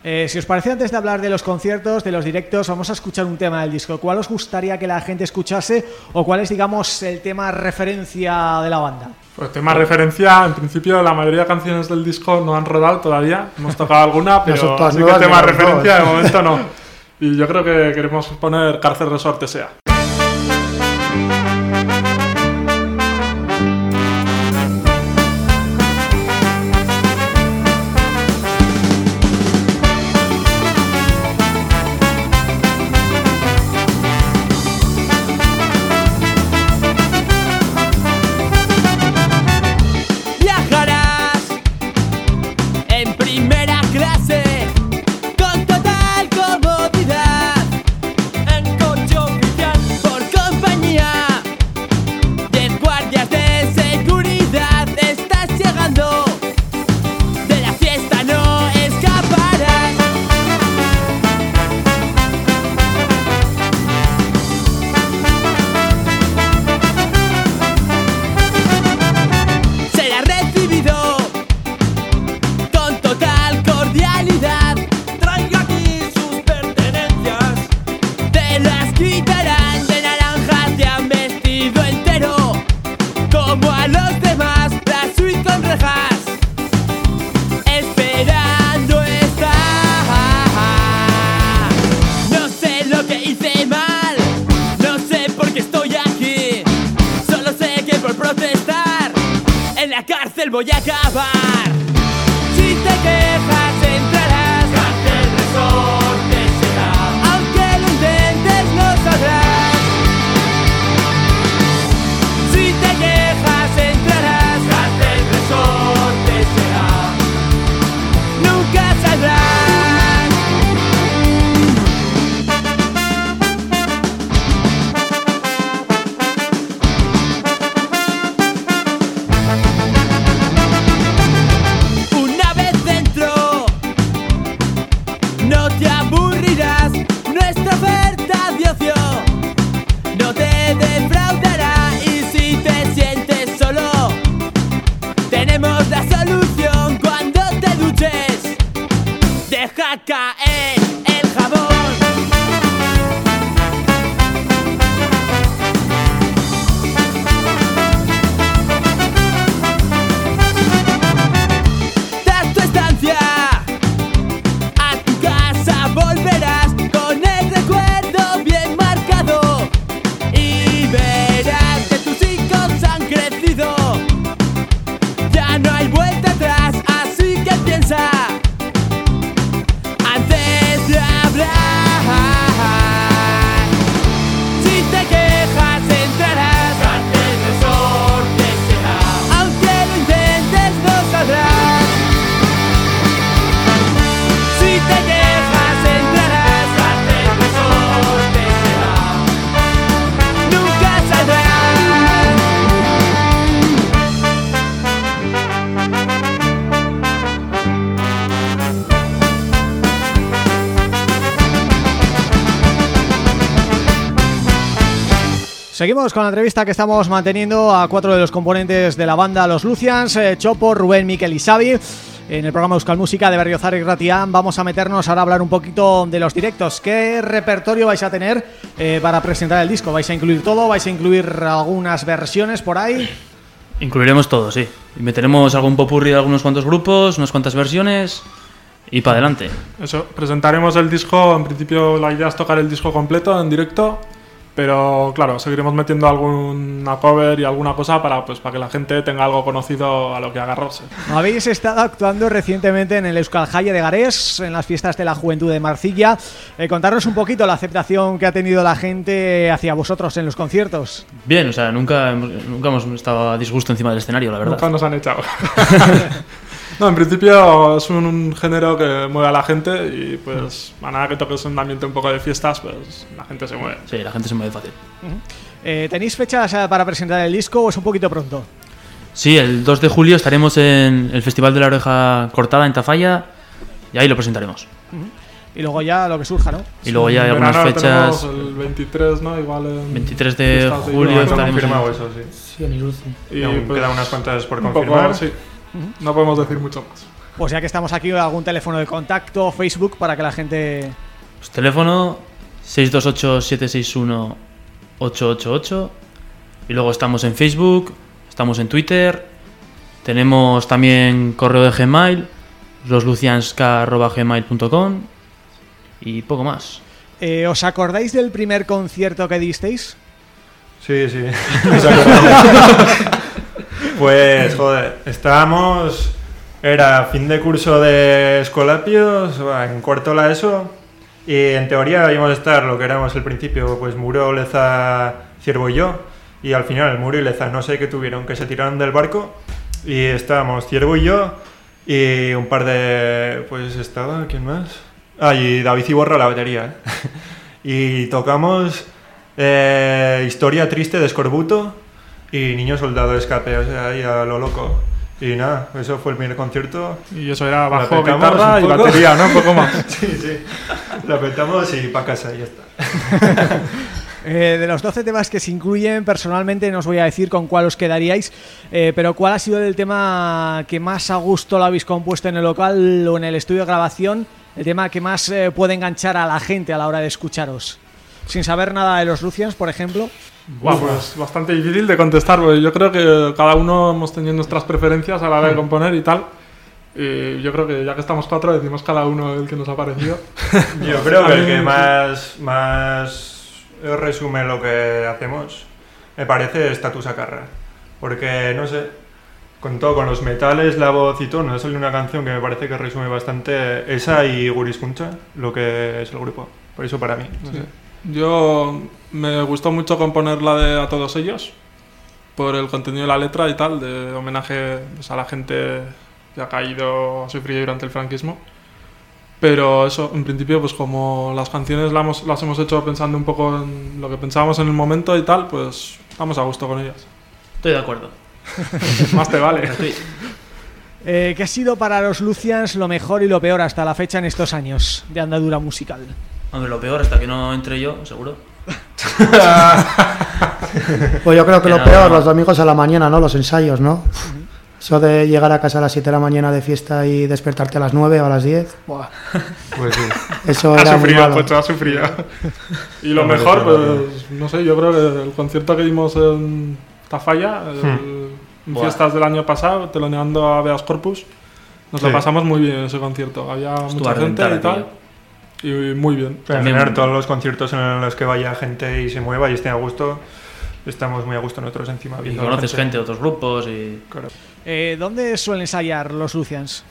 Eh, si os parece, antes de hablar de los conciertos, de los directos, vamos a escuchar un tema del disco. ¿Cuál os gustaría que la gente escuchase o cuál es, digamos, el tema referencia de la banda? Pues tema referencia, en principio la mayoría de canciones del disco no han rodado todavía, hemos tocado alguna, pero así que tema referencia de momento no. Y yo creo que queremos poner Cárcel Resorte sea. Seguimos con la entrevista que estamos manteniendo a cuatro de los componentes de la banda Los Lucians, eh, Chopo, Rubén, Miquel y Xavi. En el programa Euskal Música de Berriozar y Ratián vamos a meternos ahora a hablar un poquito de los directos. ¿Qué repertorio vais a tener eh, para presentar el disco? ¿Vais a incluir todo? ¿Vais a incluir algunas versiones por ahí? Incluiremos todo, sí. Y meteremos algún popurrí de algunos cuantos grupos, unas cuantas versiones y para adelante. Eso, presentaremos el disco, en principio la idea es tocar el disco completo en directo, pero claro, seguiremos metiendo alguna cover y alguna cosa para, pues, para que la gente tenga algo conocido a lo que agarrarse. Habéis estado actuando recientemente en el Euskal Jaya de Garés, en las fiestas de la juventud de Marcilla. Eh, contarnos un poquito la aceptación que ha tenido la gente hacia vosotros en los conciertos. Bien, o sea, nunca, hemos- nunca hemos estado a disgusto encima del escenario, la verdad. Nunca nos han echado. no, en principio es un, un género que mueve a la gente y pues a nada que toques un ambiente un poco de fiestas, pues la gente se mueve. Sí, la gente se mueve fácil. Eh, ¿Tenéis fechas eh, para presentar el disco o es un poquito pronto? Sí, el 2 de julio estaremos en el Festival de la Oreja Cortada en Tafalla y ahí lo presentaremos. Y luego ya lo que surja, ¿no? Y luego ya hay algunas verano fechas... el 23, ¿no? Igual en 23 de julio estaremos confirmado en- eso, sí. Sí, en Iruzu. Y Aún pues, quedan unas cuantas por poco, confirmar. sí. No podemos decir mucho más. Pues ya que estamos aquí, algún teléfono de contacto, Facebook, para que la gente... Pues teléfono 628-761-888 y luego estamos en Facebook, estamos en Twitter, tenemos también correo de Gmail, loslucianska.gmail.com y poco más. Eh, ¿Os acordáis del primer concierto que disteis? Sí, sí. Pues, joder, estábamos... Era fin de curso de Escolapios, en cuarto la ESO, y en teoría íbamos a estar lo que éramos al principio, pues Muro, Leza, Ciervo y yo, y al final el Muro y Leza no sé qué tuvieron, que se tiraron del barco, y estábamos Ciervo y yo, y un par de... pues estaba, ¿quién más? Ah, y David Iborra la batería, ¿eh? y tocamos eh, Historia triste de Escorbuto y Niño Soldado de Escape, o sea, ahí a lo loco. Y nada, eso fue el primer concierto. Y eso era La bajo, guitarra y batería, ¿no? Un poco más. sí, sí. La petamos y para casa, y ya está. Eh, de los 12 temas que se incluyen, personalmente no os voy a decir con cuál os quedaríais, eh, pero ¿cuál ha sido el tema que más a gusto lo habéis compuesto en el local o en el estudio de grabación? El tema que más eh, puede enganchar a la gente a la hora de escucharos. Sin saber nada de los Lucians, por ejemplo. Buah, pues bastante difícil de contestar, porque yo creo que cada uno hemos tenido nuestras preferencias a la hora de componer y tal. Y yo creo que ya que estamos cuatro, decimos cada uno el que nos ha parecido. Yo creo que A el que más, más resume lo que hacemos me parece es Tatu Sacarra. Porque, no sé, con todo, con los metales, la voz y todo, nos ha salido una canción que me parece que resume bastante esa y Guris Kuncha, lo que es el grupo. Por eso para mí, no Sí. sé. Yo me gustó mucho componer la de A Todos Ellos, por el contenido de la letra y tal, de homenaje pues, a la gente que ha caído, ha sufrido durante el franquismo. Pero eso, en principio, pues como las canciones las hemos, las hemos hecho pensando un poco en lo que pensábamos en el momento y tal, pues vamos a gusto con ellas. Estoy de acuerdo. Más te vale. Eh, ¿Qué ha sido para los Lucians lo mejor y lo peor hasta la fecha en estos años de andadura musical? Hombre, lo peor hasta que no entre yo, seguro. Pues yo creo que Que lo no, peor, no. los domingos a la mañana, ¿no? Los ensayos, ¿no? Eso de llegar a casa a las 7 de la mañana de fiesta y despertarte a las 9 o a las 10, buah, Pues sí. eso Ha era muy sufrido, malo. Pocho, ha sufrido. Y lo No mejor, pues, no sé, yo creo que el concierto que dimos en Tafalla, el- en Buah. fiestas del año pasado, teloneando a Beas Corpus, nos lo pasamos muy bien en ese concierto. Había Estuvo mucha gente y tal. Y muy bien. En general, todos los conciertos en los que vaya gente y se mueva y esté a gusto, estamos muy a gusto nosotros encima. Y conoces gente de otros grupos y... Claro. Eh, ¿Dónde suelen ensayar los Lucians?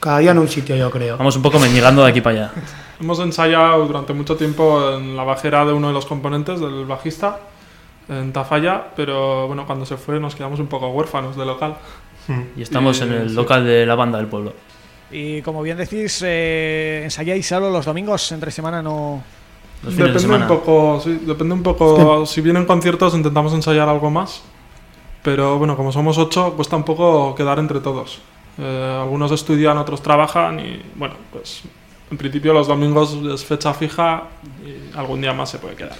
Cada día en un sitio, yo creo. Vamos un poco mendigando de aquí para allá. Hemos ensayado durante mucho tiempo en la bajera de uno de los componentes, del bajista, en Tafalla, pero bueno, cuando se fue nos quedamos un poco huérfanos de local. Y estamos Y- en el sí. local de la banda del pueblo. Y como bien decís, eh, ensayáis solo los domingos, entre semana no... Fines de Depende un poco, sí, depende un poco. Si vienen conciertos intentamos ensayar algo más, pero bueno, como somos ocho, cuesta un poco quedar entre todos. Eh, algunos estudian, otros trabajan y bueno, pues en principio los domingos es fecha fija y algún día más se puede quedar.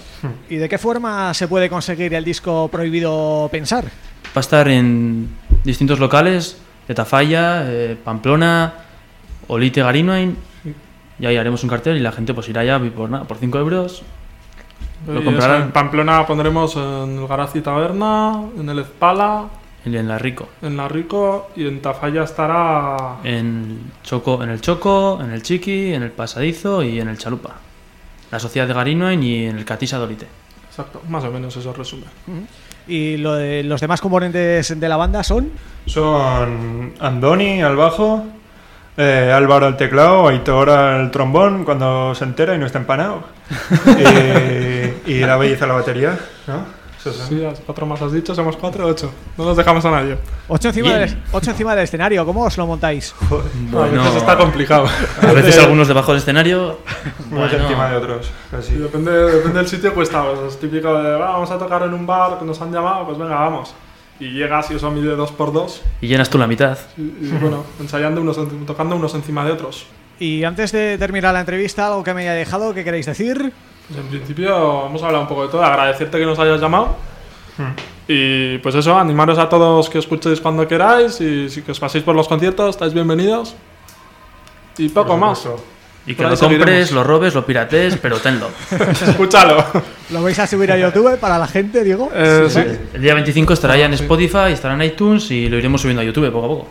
¿Y de qué forma se puede conseguir el disco Prohibido Pensar? Va a estar en distintos locales, de Tafalla, eh, Pamplona, Olite Garinoain, y ahí haremos un cartel y la gente pues irá allá por nada, por 5 euros. Lo Y comprarán. en Pamplona pondremos en el Garazi Taberna, en el Ezpala, Y en la Rico. en La Rico y en Tafalla estará En, Choco, en el Choco, en el Chiqui, en el Pasadizo y en el Chalupa. La Sociedad de Garinoain y en el Catisa de Olite. Exacto, más o menos eso resume. ¿Y lo de los demás componentes de la banda son? Son Andoni al bajo, eh, Álvaro al teclado, Aitor al trombón cuando se entera y no está empanado. y, y la belleza a la batería, ¿no? Sí, cuatro más has dicho, somos cuatro, ocho. No nos dejamos a nadie. Ocho encima, del, ocho encima del escenario, ¿cómo os lo montáis? a veces está complicado. A veces algunos debajo del escenario. Unos bueno, encima de otros, casi. Depende, depende del sitio, cuesta. Pues es típico de, "Va, vamos a tocar en un bar que nos han llamado, pues venga, vamos. Y llegas y eso mide dos por dos. Y llenas tú la mitad. Y, y, bueno, ensayando unos, tocando unos encima de otros. Y antes de terminar la entrevista, algo que me haya dejado, ¿qué queréis decir? Pues en principio hemos hablado un poco de todo, agradecerte que nos hayas llamado. Y pues eso, animaros a todos que escuchéis cuando queráis y si que os paséis por los conciertos, estáis bienvenidos. Y poco más. Y que lo compres, lo robes, lo pirates, pero tenlo. Escúchalo. ¿Lo vais a subir a YouTube para la gente, Diego? Eh, sí. El día 25 estará ya en Spotify, estará en iTunes y lo iremos subiendo a YouTube poco a poco.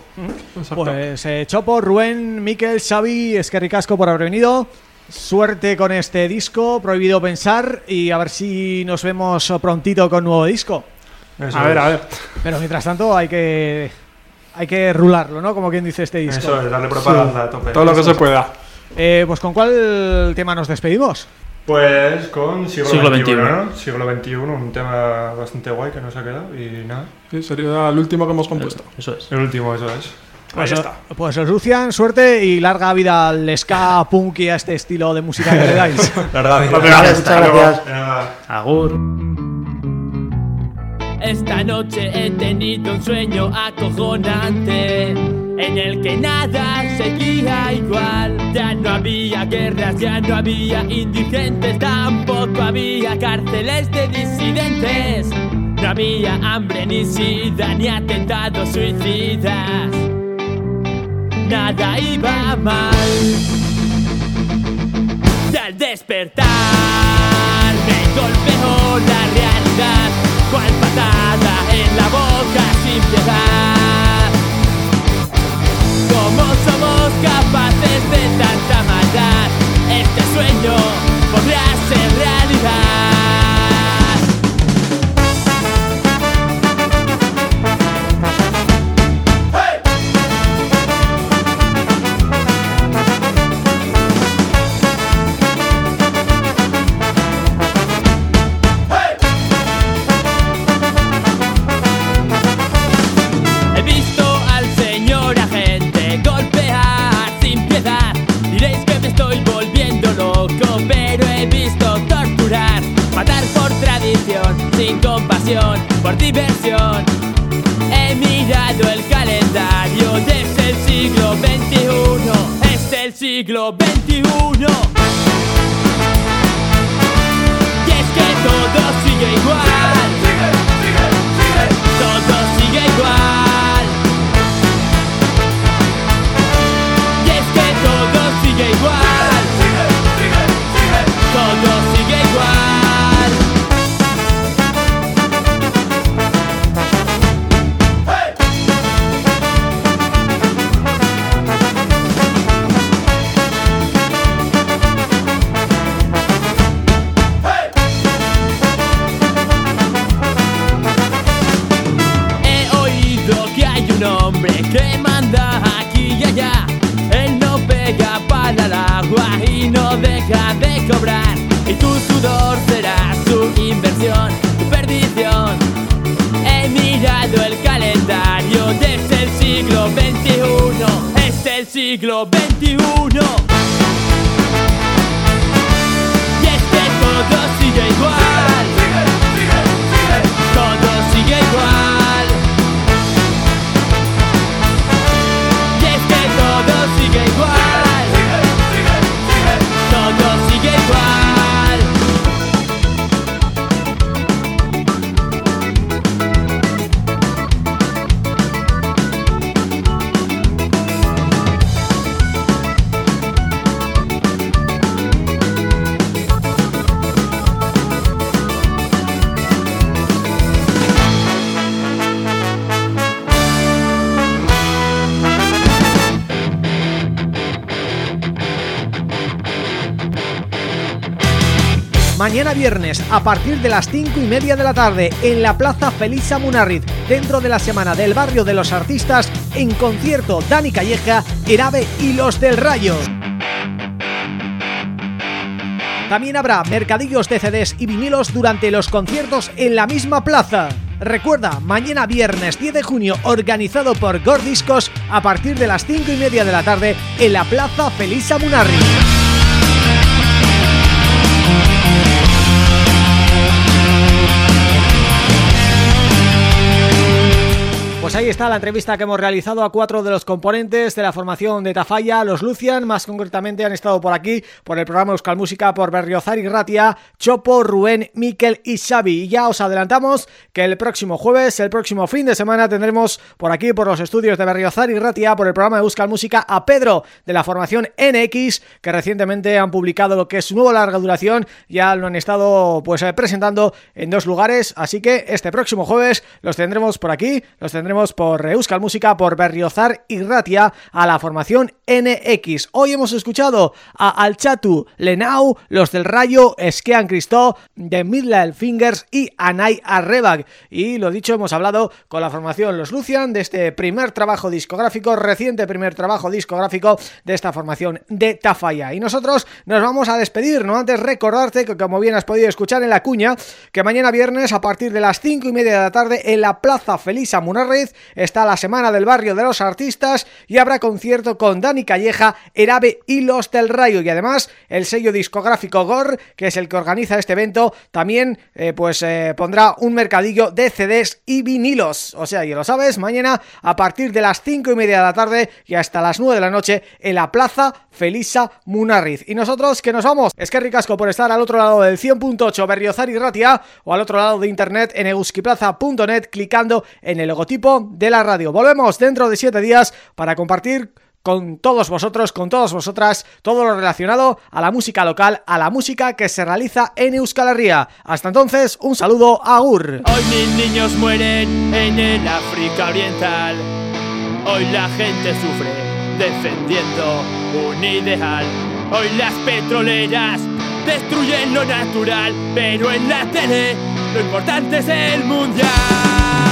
Exacto. Pues eh, Chopo, Rubén, Miquel, Xavi, es que ricasco por haber venido. Suerte con este disco, Prohibido Pensar, y a ver si nos vemos prontito con nuevo disco. Eso a ver, es. a ver. Pero mientras tanto hay que hay que rularlo, ¿no? Como quien dice este disco. Eso es, darle propaganda a tope. Todo lo que se pueda. Eh, pues con cuál tema nos despedimos? Pues con siglo, Siglo XXI. Siglo XXI, un tema bastante guay que nos ha quedado y nada. Sí, sería el último que hemos compuesto. Eso es. El último, eso es. Ahí está. Pues os Lucian, suerte y larga vida al ska, punk y a este estilo de música que le dais. Larga vida. Gracias, muchas gracias. Agur. Esta noche he tenido un sueño acojonante en el que nada seguía igual. Ya no había guerras, ya no había indigentes, tampoco había cárceles de disidentes. No había hambre ni sida ni atentados suicidas. Nada iba mal. Y al despertar me golpeó la realidad patada en la boca sin piedad ¿Cómo somos capaces de tanta maldad? Este sueño podría ser realidad a partir de las 5 y media de la tarde en la Plaza Felisa Munarriz, dentro de la Semana del Barrio de los Artistas, en concierto Dani Calleja, Erabe y Los del Rayo. También habrá mercadillos de CDs y vinilos durante los conciertos en la misma plaza. Recuerda, mañana viernes 10 de junio, organizado por Gordiscos, a partir de las 5 y media de la tarde en la Plaza Felisa Munarri. Ahí está la entrevista que hemos realizado a cuatro de los componentes de la formación de Tafalla, los Lucian, más concretamente han estado por aquí, por el programa Euskal Música, por Berriozar y Ratia, Chopo, Rubén, Miquel y Xavi. Y ya os adelantamos que el próximo jueves, el próximo fin de semana, tendremos por aquí, por los estudios de Berriozar y Ratia, por el programa de Euskal Música, a Pedro, de la formación NX, que recientemente han publicado lo que es su nuevo larga duración, ya lo han estado pues eh, presentando en dos lugares, así que este próximo jueves los tendremos por aquí, los tendremos por Euskal Música, por Berriozar y Ratia a la formación NX. Hoy hemos escuchado a Alchatu, Lenau, Los del Rayo, Esquean Cristó, de Midland Fingers y Anay Arrebag. Y lo dicho, hemos hablado con la formación Los Lucian de este primer trabajo discográfico, reciente primer trabajo discográfico de esta formación de Tafalla. Y nosotros nos vamos a despedir, no antes recordarte que como bien has podido escuchar en la cuña, que mañana viernes a partir de las 5 y media de la tarde en la Plaza Felisa Munarre está la Semana del Barrio de los Artistas y habrá concierto con Dani Calleja, Erabe y Los del Rayo. Y además el sello discográfico GOR, que es el que organiza este evento, también eh, pues eh, pondrá un mercadillo de CDs y vinilos, o sea, ya lo sabes, mañana a partir de las 5 y media de la tarde y hasta las 9 de la noche en la Plaza Felisa Munarriz. Y nosotros que nos vamos, es que ricasco por estar al otro lado del 100.8 Berriozar y Ratia o al otro lado de internet en euskiplaza.net clicando en el logotipo de la radio. Volvemos dentro de siete días para compartir con todos vosotros, con todas vosotras, todo lo relacionado a la música local, a la música que se realiza en Euskal Herria. Hasta entonces, un saludo, agur. Hoy mil niños mueren en el África Oriental. Hoy la gente sufre defendiendo un ideal. Hoy las petroleras destruyen lo natural, pero en la tele lo importante es el mundial.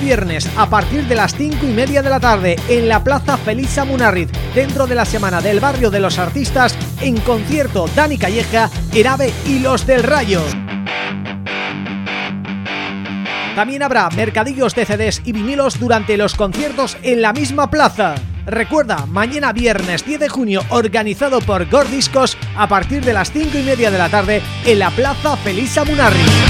Viernes, a partir de las 5 y media de la tarde, en la Plaza Felisa Munarriz, dentro de la Semana del Barrio de los Artistas, en concierto Dani Calleja, Erabe y Los del Rayo. También habrá mercadillos de CDs y vinilos durante los conciertos en la misma plaza. Recuerda, mañana viernes 10 de junio, organizado por Gordiscos, a partir de las 5 y media de la tarde, en la Plaza Felisa Munarriz.